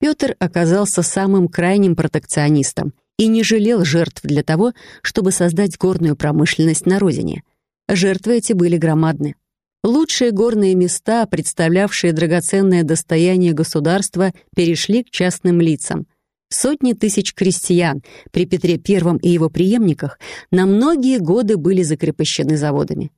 Петр оказался самым крайним протекционистом и не жалел жертв для того, чтобы создать горную промышленность на родине. Жертвы эти были громадны. Лучшие горные места, представлявшие драгоценное достояние государства, перешли к частным лицам. Сотни тысяч крестьян при Петре I и его преемниках на многие годы были закрепощены заводами.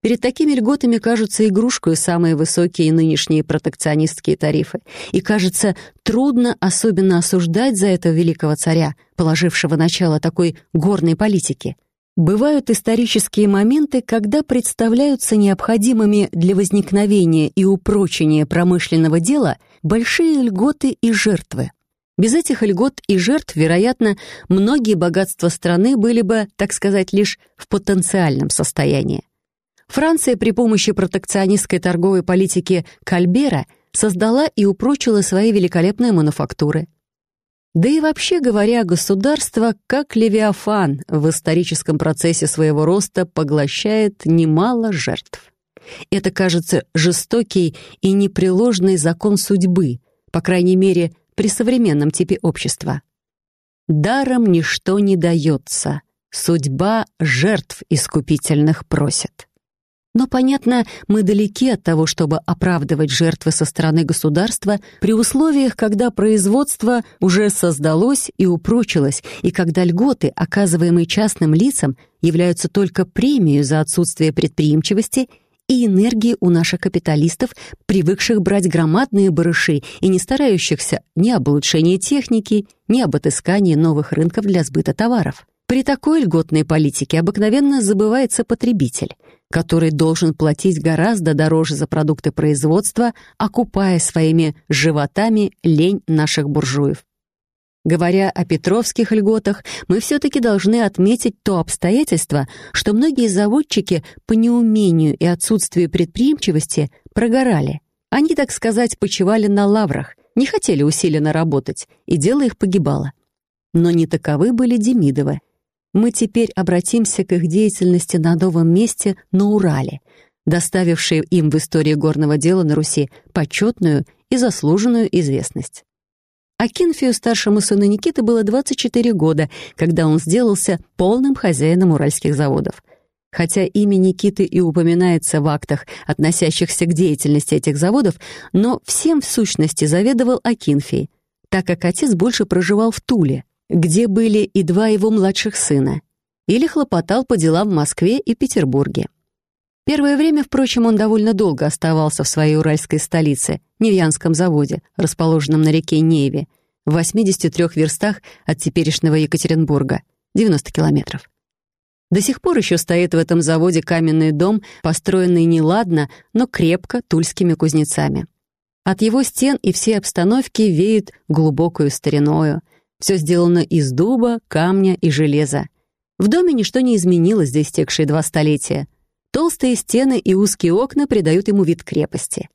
Перед такими льготами кажутся игрушкой самые высокие нынешние протекционистские тарифы. И, кажется, трудно особенно осуждать за это великого царя, положившего начало такой горной политике. Бывают исторические моменты, когда представляются необходимыми для возникновения и упрочения промышленного дела большие льготы и жертвы. Без этих льгот и жертв, вероятно, многие богатства страны были бы, так сказать, лишь в потенциальном состоянии. Франция при помощи протекционистской торговой политики Кальбера создала и упрочила свои великолепные мануфактуры. Да и вообще говоря, государство, как Левиафан, в историческом процессе своего роста поглощает немало жертв. Это, кажется, жестокий и непреложный закон судьбы, по крайней мере, при современном типе общества. Даром ничто не дается, судьба жертв искупительных просит. Но, понятно, мы далеки от того, чтобы оправдывать жертвы со стороны государства при условиях, когда производство уже создалось и упрочилось, и когда льготы, оказываемые частным лицам, являются только премией за отсутствие предприимчивости и энергии у наших капиталистов, привыкших брать громадные барыши и не старающихся ни об улучшении техники, ни об отыскании новых рынков для сбыта товаров. При такой льготной политике обыкновенно забывается потребитель — который должен платить гораздо дороже за продукты производства, окупая своими животами лень наших буржуев. Говоря о петровских льготах, мы все-таки должны отметить то обстоятельство, что многие заводчики по неумению и отсутствию предприимчивости прогорали. Они, так сказать, почивали на лаврах, не хотели усиленно работать, и дело их погибало. Но не таковы были Демидовы мы теперь обратимся к их деятельности на новом месте на Урале, доставившей им в истории горного дела на Руси почетную и заслуженную известность. Акинфию, старшему сыну Никиты, было 24 года, когда он сделался полным хозяином уральских заводов. Хотя имя Никиты и упоминается в актах, относящихся к деятельности этих заводов, но всем в сущности заведовал Акинфий, так как отец больше проживал в Туле, где были и два его младших сына, или хлопотал по делам в Москве и Петербурге. Первое время, впрочем, он довольно долго оставался в своей уральской столице, Невьянском заводе, расположенном на реке Неве, в 83 верстах от теперешнего Екатеринбурга, 90 километров. До сих пор еще стоит в этом заводе каменный дом, построенный неладно, но крепко тульскими кузнецами. От его стен и всей обстановки веют глубокую стариною — все сделано из дуба, камня и железа. В доме ничто не изменилось за истекшие два столетия. Толстые стены и узкие окна придают ему вид крепости.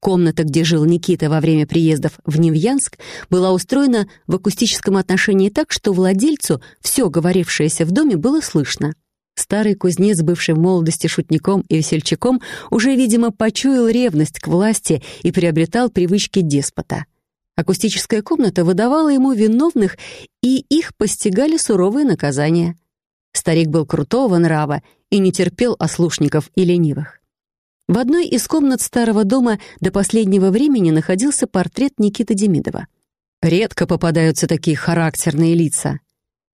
Комната, где жил Никита во время приездов в Невьянск, была устроена в акустическом отношении так, что владельцу все говорившееся в доме было слышно. Старый кузнец, бывший в молодости шутником и весельчаком, уже, видимо, почуял ревность к власти и приобретал привычки деспота — Акустическая комната выдавала ему виновных, и их постигали суровые наказания. Старик был крутого нрава и не терпел ослушников и ленивых. В одной из комнат старого дома до последнего времени находился портрет Никиты Демидова. Редко попадаются такие характерные лица.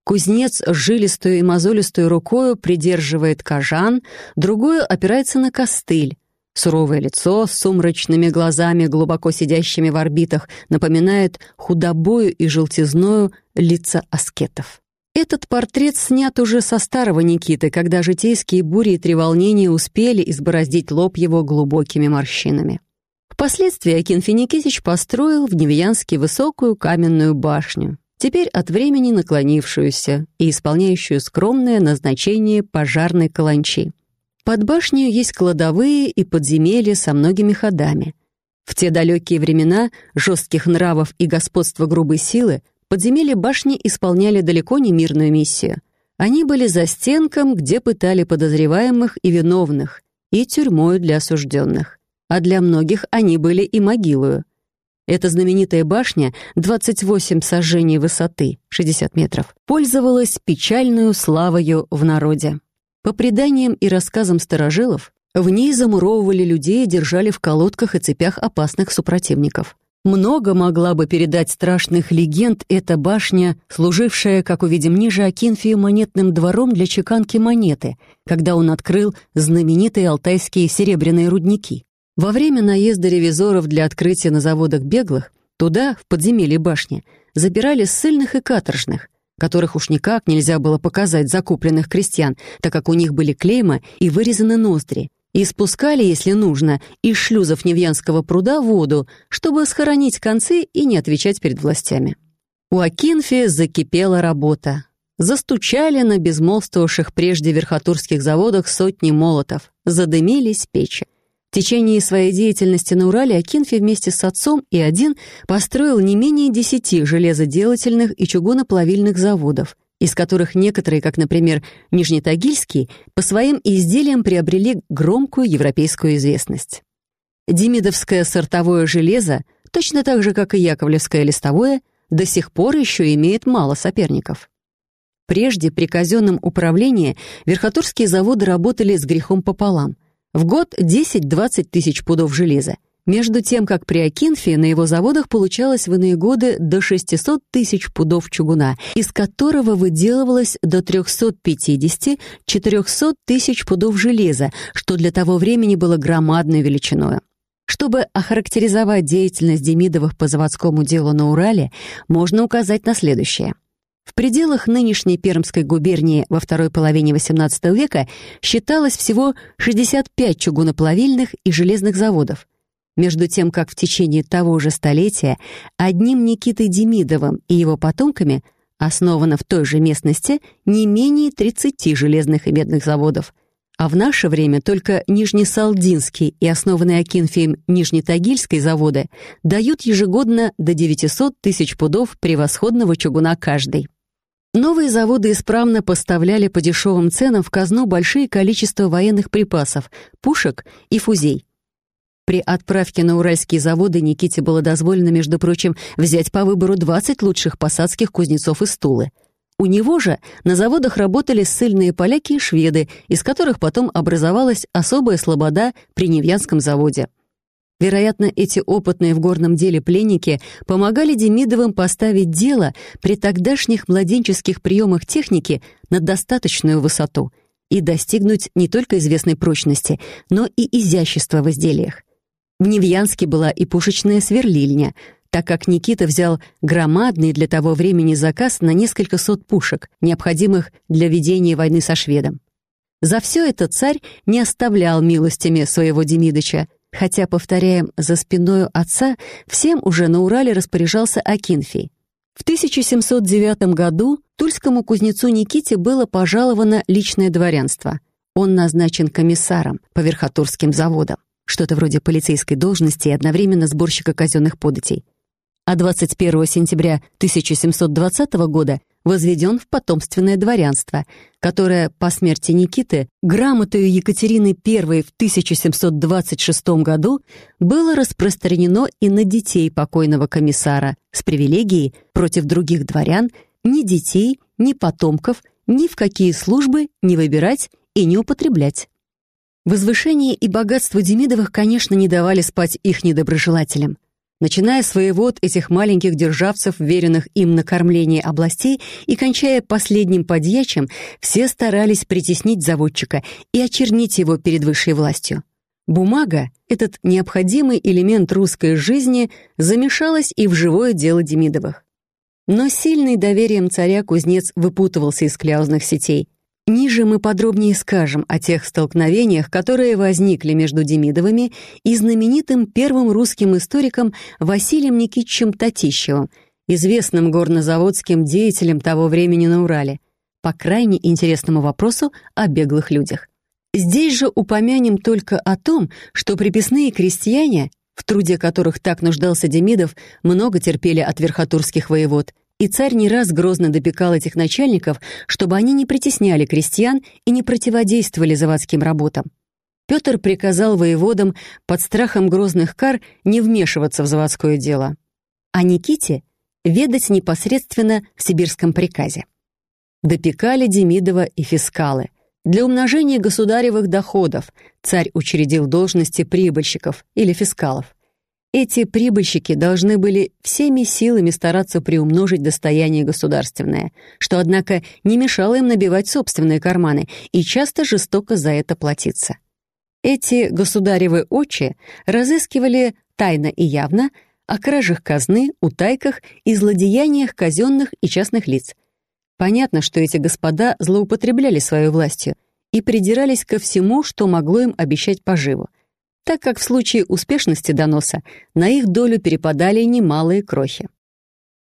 Кузнец жилистую и мозолистую рукою придерживает кожан, другую опирается на костыль, Суровое лицо с сумрачными глазами, глубоко сидящими в орбитах, напоминает худобою и желтизною лица аскетов. Этот портрет снят уже со старого Никиты, когда житейские бури и треволнения успели избороздить лоб его глубокими морщинами. Впоследствии Акин Финикисич построил в Невьянске высокую каменную башню, теперь от времени наклонившуюся и исполняющую скромное назначение пожарной каланчи. Под башней есть кладовые и подземелья со многими ходами. В те далекие времена жестких нравов и господства грубой силы подземелья башни исполняли далеко не мирную миссию. Они были за стенком, где пытали подозреваемых и виновных, и тюрьмою для осужденных. А для многих они были и могилою. Эта знаменитая башня, 28 сажений высоты, 60 метров, пользовалась печальную славою в народе. По преданиям и рассказам старожилов, в ней замуровывали людей и держали в колодках и цепях опасных супротивников. Много могла бы передать страшных легенд эта башня, служившая, как увидим ниже, Акинфию монетным двором для чеканки монеты, когда он открыл знаменитые алтайские серебряные рудники. Во время наезда ревизоров для открытия на заводах беглых туда, в подземелье башни, забирали ссыльных и каторжных, которых уж никак нельзя было показать закупленных крестьян, так как у них были клейма и вырезаны ноздри, и спускали, если нужно, из шлюзов Невьянского пруда воду, чтобы схоронить концы и не отвечать перед властями. У Акинфи закипела работа. Застучали на безмолвствовавших прежде верхотурских заводах сотни молотов, задымились печи. В течение своей деятельности на Урале Акинфи вместе с отцом и один построил не менее десяти железоделательных и чугуноплавильных заводов, из которых некоторые, как, например, Нижнетагильский, по своим изделиям приобрели громкую европейскую известность. Демидовское сортовое железо, точно так же, как и яковлевское листовое, до сих пор еще имеет мало соперников. Прежде при казенном управлении верхотурские заводы работали с грехом пополам. В год 10-20 тысяч пудов железа, между тем, как при Акинфе на его заводах получалось в иные годы до 600 тысяч пудов чугуна, из которого выделывалось до 350-400 тысяч пудов железа, что для того времени было громадной величиной. Чтобы охарактеризовать деятельность Демидовых по заводскому делу на Урале, можно указать на следующее. В пределах нынешней Пермской губернии во второй половине XVIII века считалось всего 65 чугуноплавильных и железных заводов, между тем, как в течение того же столетия одним Никитой Демидовым и его потомками основано в той же местности не менее 30 железных и медных заводов, а в наше время только Нижнесалдинский и основанный Акинфием Нижнетагильской заводы дают ежегодно до 900 тысяч пудов превосходного чугуна каждый. Новые заводы исправно поставляли по дешевым ценам в казну большие количества военных припасов, пушек и фузей. При отправке на уральские заводы Никите было дозволено, между прочим, взять по выбору 20 лучших посадских кузнецов из Тулы. У него же на заводах работали ссыльные поляки и шведы, из которых потом образовалась особая слобода при Невьянском заводе. Вероятно, эти опытные в горном деле пленники помогали Демидовым поставить дело при тогдашних младенческих приемах техники на достаточную высоту и достигнуть не только известной прочности, но и изящества в изделиях. В Невьянске была и пушечная сверлильня, так как Никита взял громадный для того времени заказ на несколько сот пушек, необходимых для ведения войны со шведом. За все это царь не оставлял милостями своего Демидыча, хотя, повторяем, за спиною отца всем уже на Урале распоряжался Акинфий. В 1709 году тульскому кузнецу Никите было пожаловано личное дворянство. Он назначен комиссаром по верхотурским заводам что-то вроде полицейской должности и одновременно сборщика казенных податей. А 21 сентября 1720 года возведен в потомственное дворянство, которое по смерти Никиты грамотою Екатерины I в 1726 году было распространено и на детей покойного комиссара с привилегией против других дворян ни детей, ни потомков ни в какие службы не выбирать и не употреблять. Возвышение и богатство Демидовых, конечно, не давали спать их недоброжелателям. Начиная с воевод этих маленьких державцев, веренных им на кормление областей, и кончая последним подьячим, все старались притеснить заводчика и очернить его перед высшей властью. Бумага, этот необходимый элемент русской жизни, замешалась и в живое дело Демидовых. Но сильный доверием царя кузнец выпутывался из кляузных сетей. Ниже мы подробнее скажем о тех столкновениях, которые возникли между Демидовыми и знаменитым первым русским историком Василием Никитичем Татищевым, известным горнозаводским деятелем того времени на Урале, по крайне интересному вопросу о беглых людях. Здесь же упомянем только о том, что приписные крестьяне, в труде которых так нуждался Демидов, много терпели от верхотурских воевод – и царь не раз грозно допекал этих начальников, чтобы они не притесняли крестьян и не противодействовали заводским работам. Петр приказал воеводам под страхом грозных кар не вмешиваться в заводское дело, а Никите ведать непосредственно в сибирском приказе. Допекали Демидова и фискалы. Для умножения государевых доходов царь учредил должности прибыльщиков или фискалов. Эти прибыльщики должны были всеми силами стараться приумножить достояние государственное, что, однако, не мешало им набивать собственные карманы и часто жестоко за это платиться. Эти государевы очи разыскивали тайно и явно о кражах казны, утайках и злодеяниях казенных и частных лиц. Понятно, что эти господа злоупотребляли своей властью и придирались ко всему, что могло им обещать поживу так как в случае успешности доноса на их долю перепадали немалые крохи.